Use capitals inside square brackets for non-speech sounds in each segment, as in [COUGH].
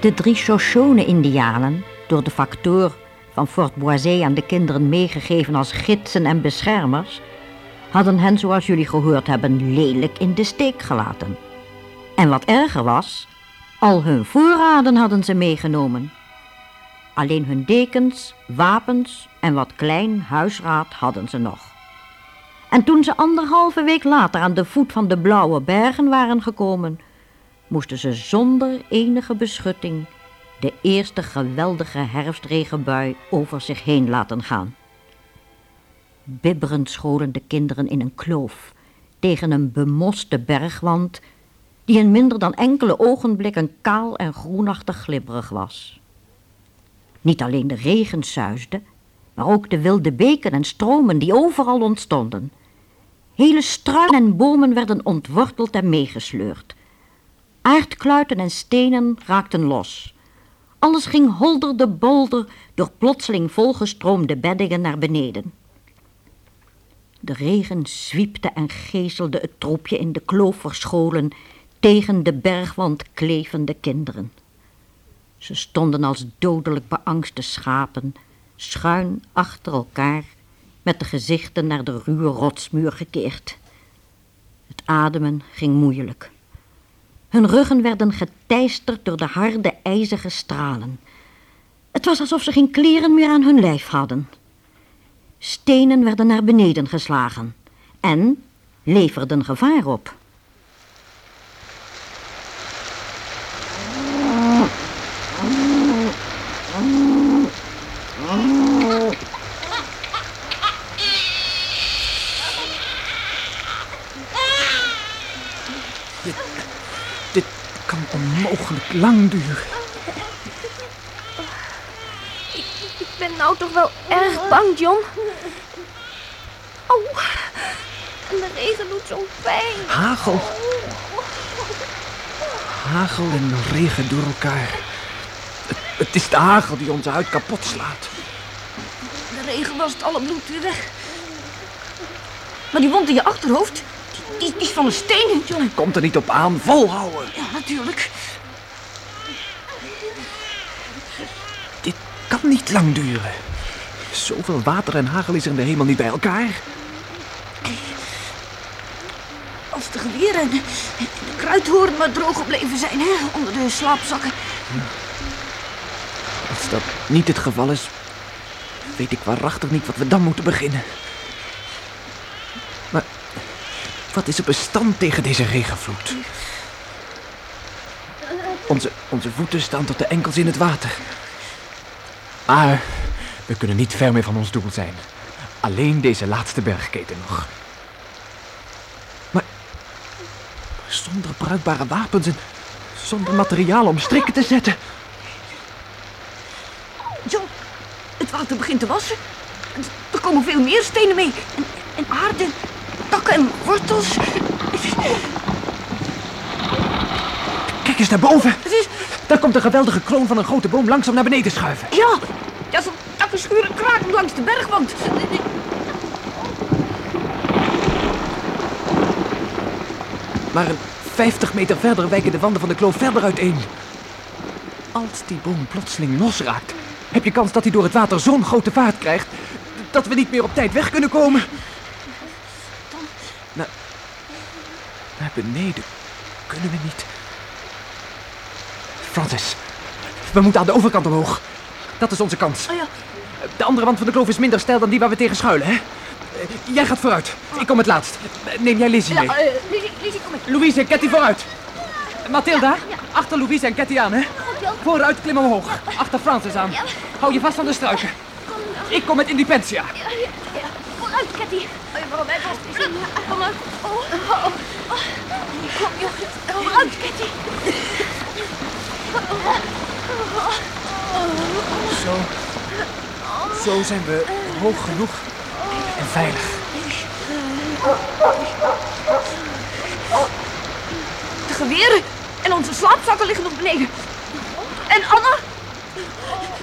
De drie Shoshone-indianen, door de facteur van Fort Boisé aan de kinderen meegegeven als gidsen en beschermers, hadden hen, zoals jullie gehoord hebben, lelijk in de steek gelaten. En wat erger was, al hun voorraden hadden ze meegenomen. Alleen hun dekens, wapens en wat klein huisraad hadden ze nog. En toen ze anderhalve week later aan de voet van de Blauwe Bergen waren gekomen, moesten ze zonder enige beschutting de eerste geweldige herfstregenbui over zich heen laten gaan. Bibberend scholen de kinderen in een kloof tegen een bemoste bergwand die in minder dan enkele ogenblikken kaal en groenachtig glibberig was. Niet alleen de regen suisde, maar ook de wilde beken en stromen die overal ontstonden. Hele struinen en bomen werden ontworteld en meegesleurd. Aardkluiten en stenen raakten los. Alles ging holder de bolder door plotseling volgestroomde beddingen naar beneden. De regen zwiepte en gezelde het troepje in de kloof verscholen tegen de bergwand klevende kinderen. Ze stonden als dodelijk beangste schapen, schuin achter elkaar, met de gezichten naar de ruwe rotsmuur gekeerd. Het ademen ging moeilijk. Hun ruggen werden geteisterd door de harde, ijzige stralen. Het was alsof ze geen kleren meer aan hun lijf hadden. Stenen werden naar beneden geslagen en leverden gevaar op. onmogelijk lang duren. Ik, ik ben nou toch wel erg bang, John. Oh, en de regen doet zo pijn. Hagel. Hagel en regen door elkaar. Het, het is de hagel die onze huid kapot slaat. De regen was het alle bloed weer weg. Maar die wond in je achterhoofd, die, die is van een steen, John. Komt er niet op aan, volhouden. Ja, natuurlijk. Kan niet lang duren. Zoveel water en hagel is er in de hemel niet bij elkaar. Als de geweren en de kruidhoorn maar droog gebleven zijn, hè, onder de slaapzakken. Als dat niet het geval is, weet ik waarachtig niet wat we dan moeten beginnen. Maar wat is er bestand tegen deze regenvloed? Onze, onze voeten staan tot de enkels in het water. Maar we kunnen niet ver meer van ons doel zijn. Alleen deze laatste bergketen nog. Maar zonder bruikbare wapens en zonder materiaal om strikken te zetten. John, het water begint te wassen. Er komen veel meer stenen mee. En, en aarde, takken en wortels. Kijk eens naar boven. Daar komt een geweldige kroon van een grote boom langzaam naar beneden schuiven. Ja, is een takkenschuur kraken langs de bergwand. Maar een 50 meter verder wijken de wanden van de kloof verder uiteen. Als die boom plotseling losraakt, heb je kans dat hij door het water zo'n grote vaart krijgt dat we niet meer op tijd weg kunnen komen. Dan... Naar, naar beneden kunnen we niet. Francis, we moeten aan de overkant omhoog. Dat is onze kans. Oh ja. De andere wand van de kloof is minder steil dan die waar we tegen schuilen, hè? Jij gaat vooruit. Ik kom het laatst. Neem jij Lizzie mee. Ja, uh, Lizzie, Lizzie, kom mee. Louise en Ketty vooruit. Mathilda, achter Louise en Ketty aan, hè? Vooruit, klim omhoog. Achter Francis aan. Hou je vast aan de struiken. Ik kom met Independentia. Vooruit, Ketty. Oh, vooral mij vast. Kom maar. Oh, oh, oh. Kom, joh. Vooruit, Ketty. Zo. Zo zijn we hoog genoeg en veilig. De geweren en onze slaapzakken liggen nog beneden. En Anna?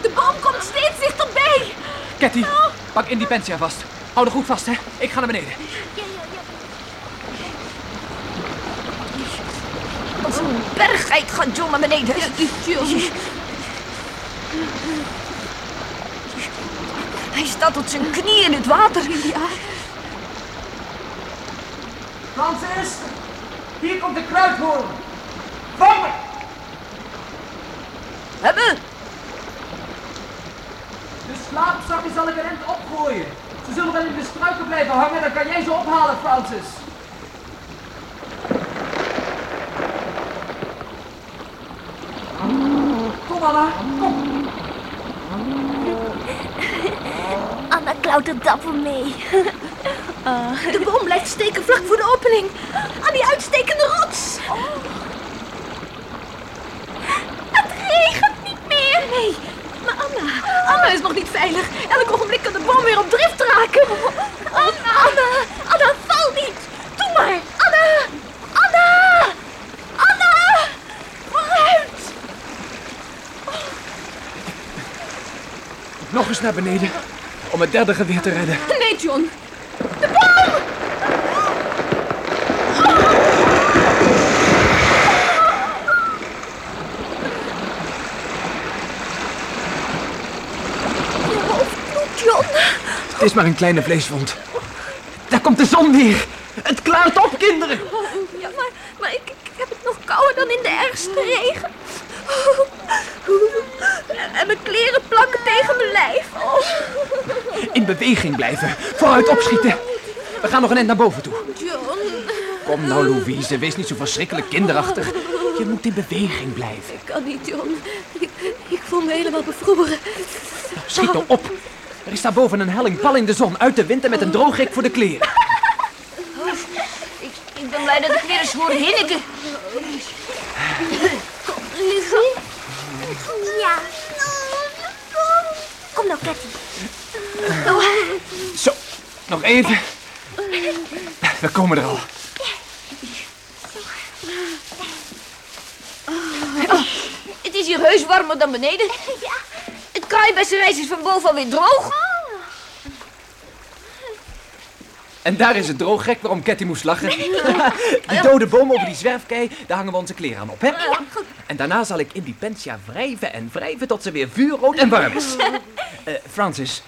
De boom komt steeds dichterbij. Ketty, pak Independentia vast. Hou er goed vast, hè. Ik ga naar beneden. Oh, Als een berggeit gaat John naar beneden. Hij staat tot zijn knieën in het water. Ja. Francis, hier komt de kruidhoorn. Vangen! Hebben. De slaapzakken zal ik er end opgooien. Ze zullen wel in de struiken blijven hangen, dan kan jij ze ophalen, Francis. Kom, Anna, kom. Anna klautert dapper mee. [LAUGHS] De boom blijft steken vlak voor de opening. Aan die uitstekende rots. Het regent niet meer. Nee, maar Anna. Anna is nog niet veilig. Elk ogenblik kan de boom weer op drift raken. Anna, Anna, Anna, val niet. Doe maar. Anna, Anna, Anna, vooruit. Nog eens naar beneden, om het derde geweer te redden. Nee, John. Je hoofd bloedt, John. Het is maar een kleine vleeswond. Daar komt de zon weer. Het klaart op, kinderen. Ja, maar, maar ik, ik heb het nog kouder dan in de ergste regen. En mijn kleren plakken tegen mijn lijf. In beweging blijven. Vooruit opschieten. We gaan nog een eind naar boven toe. John. Kom nou, Louise. Wees niet zo verschrikkelijk kinderachtig. Je moet in beweging blijven. Kan niet, John. Ik, ik voel me helemaal bevroren. Schiet nou op. Er is daar boven een helling pal in de zon. Uit de wind en met een drooghek voor de kleren. Ik, ik ben blij dat ik weer eens hoor hinniken. Ja. Kom nou, Cathy. Zo, nog even. We komen er al. Het is hier heus warmer dan beneden. Het kraaibessenrijs is van boven alweer droog. En daar is het drooghek waarom Ketty moest lachen. [LAUGHS] Die dode boom over die zwerfkei, daar hangen we onze kleren aan op, hè? En daarna zal ik in die pensia wrijven en wrijven tot ze weer vuurrood en warm is. [LAUGHS] Eh, Francis,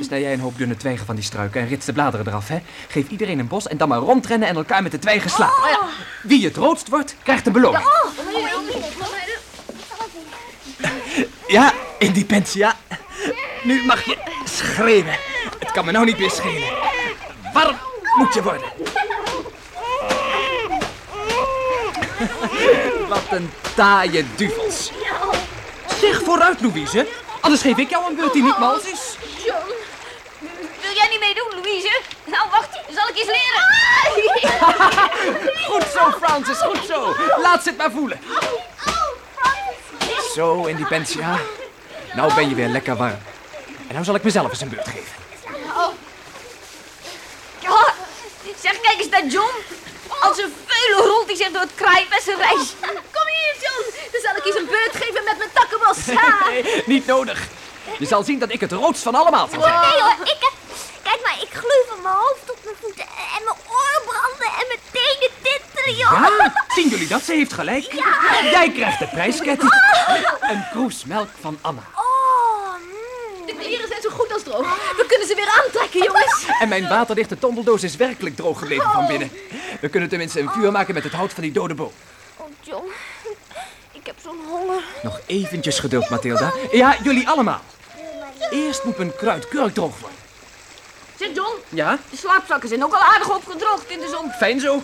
snij jij een hoop dunne twijgen van die struiken en rits de bladeren eraf, hè? Geef iedereen een bos en dan maar rondrennen en elkaar met de twijgen slaan. Wie het roodst wordt, krijgt een beloning. Ja, in die pensia. Nu mag je schreeuwen. Het kan me nou niet meer schelen. Warm moet je worden. [LAUGHS] Wat een taaie duvels. Zeg vooruit, Louise. Anders geef ik jou een beurt die niet mals is. John, wil jij niet meedoen, Louise? Nou, wacht, zal ik eens leren? [LAUGHS] Goed zo, Francis, goed zo. Laat ze het maar voelen. Zo, in die pensia. Nou ben je weer lekker warm. En nou zal ik mezelf eens een beurt geven. Ja, zeg, kijk eens naar John. Als een veulen rolt hij zich door het kraaibessenrijs. Kom hier, John. Dan zal ik eens een beurt geven met mijn takkenbos. [LAUGHS] Nee, niet nodig. Je zal zien dat ik het roodst van allemaal zal zijn. Nee hoor, ik heb... Kijk maar, ik gluur van mijn hoofd tot mijn voeten en mijn oren branden en mijn tenen tintelen, joh. Ja, zien jullie dat? Ze heeft gelijk. Jij krijgt de prijs, Ketty. Een kroes melk van Anna. Oh, mm. De kleren zijn zo goed als droog. We kunnen ze weer aantrekken, jongens. En mijn waterdichte tondeldoos is werkelijk droog gebleven van binnen. We kunnen tenminste een vuur maken met het hout van die dode boom. Oh, John. Ik heb zo'n honger. Nog eventjes geduld, Mathilda. Ja, jullie allemaal. Eerst moet mijn kruid keurig droog worden. Zeg, John, Ja, de slaapzakken zijn ook al aardig opgedroogd in de zon. fijn zo.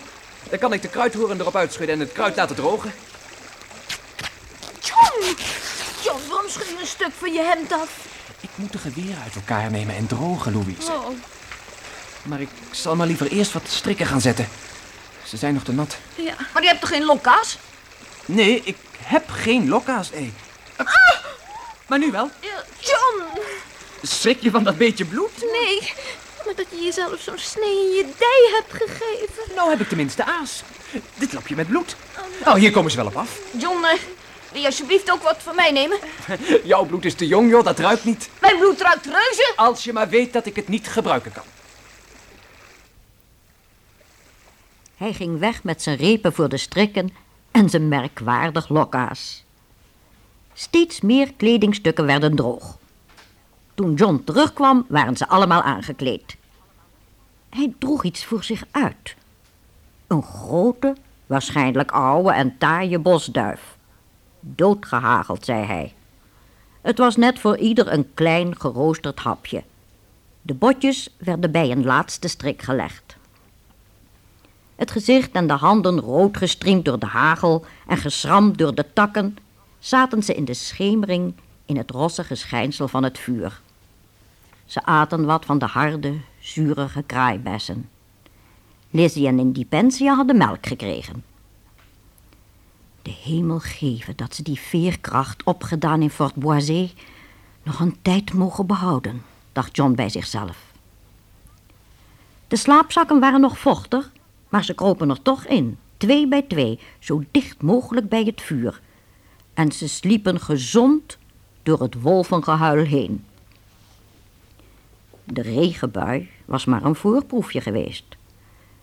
Dan kan ik de kruidhoorn erop uitschudden en het kruid laten drogen. John! John, waarom schud je een stuk van je hemd af? Ik moet de geweren uit elkaar nemen en drogen, Louise. Oh, Maar ik zal maar liever eerst wat strikken gaan zetten. Ze zijn nog te nat. ja. Maar je hebt toch geen lokka's? Nee, ik heb geen lokka's, nee. Maar nu wel. John! Schrik je van dat beetje bloed? Nee, maar dat je jezelf zo'n snee in je dij hebt gegeven. Nou heb ik tenminste aas. Dit lapje met bloed. Oh, hier komen ze wel op af. John, eh, wil je alsjeblieft ook wat van mij nemen? [LAUGHS] Jouw bloed is te jong, joh. Dat ruikt niet. Mijn bloed ruikt reuze. Als je maar weet dat ik het niet gebruiken kan. Hij ging weg met zijn repen voor de strikken en zijn merkwaardig lokkaas. Steeds meer kledingstukken werden droog. Toen John terugkwam, waren ze allemaal aangekleed. Hij droeg iets voor zich uit. Een grote, waarschijnlijk oude en taaie bosduif. Doodgehageld, zei hij. Het was net voor ieder een klein geroosterd hapje. De botjes werden bij een laatste strik gelegd. Het gezicht en de handen rood gestriemd door de hagel en geschramd door de takken, zaten ze in de schemering in het rossige schijnsel van het vuur. Ze aten wat van de harde, zurige kraaibessen. Lizzie en Independia hadden melk gekregen. De hemel geven dat ze die veerkracht opgedaan in Fort Boisé nog een tijd mogen behouden, dacht John bij zichzelf. De slaapzakken waren nog vochtig, maar ze kropen er toch in, twee bij twee, zo dicht mogelijk bij het vuur. En ze sliepen gezond door het wolvengehuil heen. De regenbui was maar een voorproefje geweest.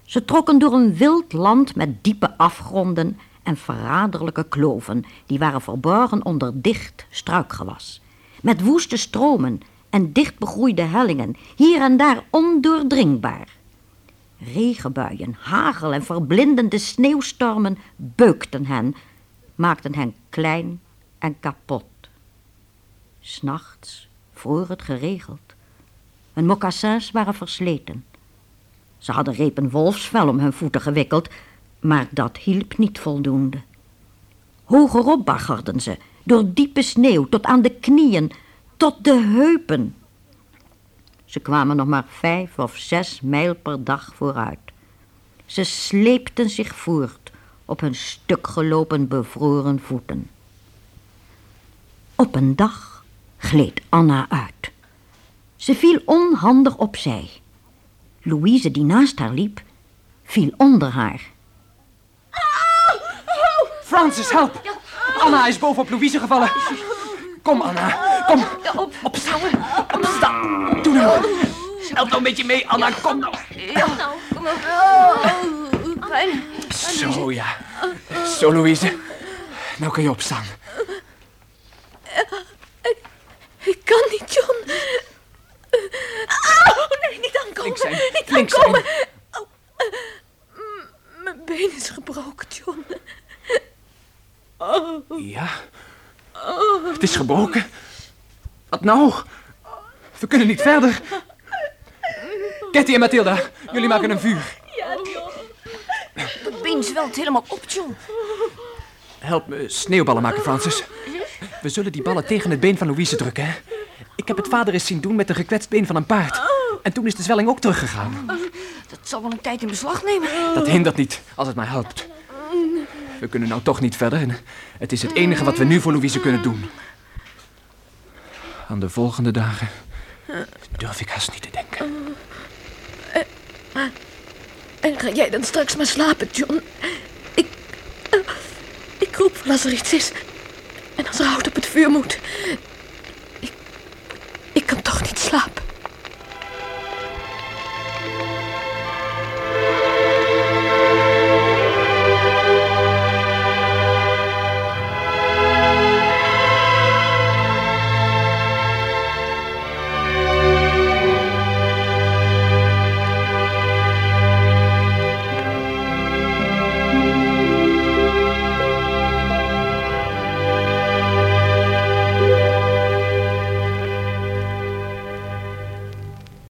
Ze trokken door een wild land met diepe afgronden en verraderlijke kloven, die waren verborgen onder dicht struikgewas. Met woeste stromen en dicht begroeide hellingen, hier en daar ondoordringbaar. Regenbuien, hagel en verblindende sneeuwstormen beukten hen, maakten hen klein en kapot. S'nachts vroor het geregeld. Hun mocassins waren versleten. Ze hadden repen wolfsvel om hun voeten gewikkeld, maar dat hielp niet voldoende. Hogerop baggerden ze, door diepe sneeuw tot aan de knieën, tot de heupen. Ze kwamen nog maar vijf of zes mijl per dag vooruit. Ze sleepten zich voort op hun stukgelopen bevroren voeten. Op een dag gleed Anna uit. Ze viel onhandig opzij. Louise, die naast haar liep, viel onder haar. Francis, help! Anna is bovenop Louise gevallen. Kom, Anna. Kom. Op, Opstaan. Opstaan. Doe nou. Help nou een beetje mee, Anna. Kom nou. Ja, nou, kom maar. Pijn. Zo, ja. Zo, Louise. Nou kan je opstaan. Ik kan niet, John. Oh, nee, niet aankomen. Zijn. Niet aankomen. Mijn been is gebroken, John. Ja. Het is gebroken. Wat nou? We kunnen niet verder. Ketty en Mathilda, jullie maken een vuur. Mijn been zwelt helemaal op, John. Help me sneeuwballen maken, Francis. We zullen die ballen tegen het been van Louise drukken, hè? Ik heb het vader eens zien doen met een gekwetst been van een paard. En toen is de zwelling ook teruggegaan. Dat zal wel een tijd in beslag nemen. Dat hindert niet, als het maar helpt. We kunnen nou toch niet verder en het is het enige wat we nu voor Louise kunnen doen. Aan de volgende dagen durf ik haast niet te denken. En ga jij dan straks maar slapen, John? Ik... eh, ik roep als er iets is. En als er hout op het vuur moet.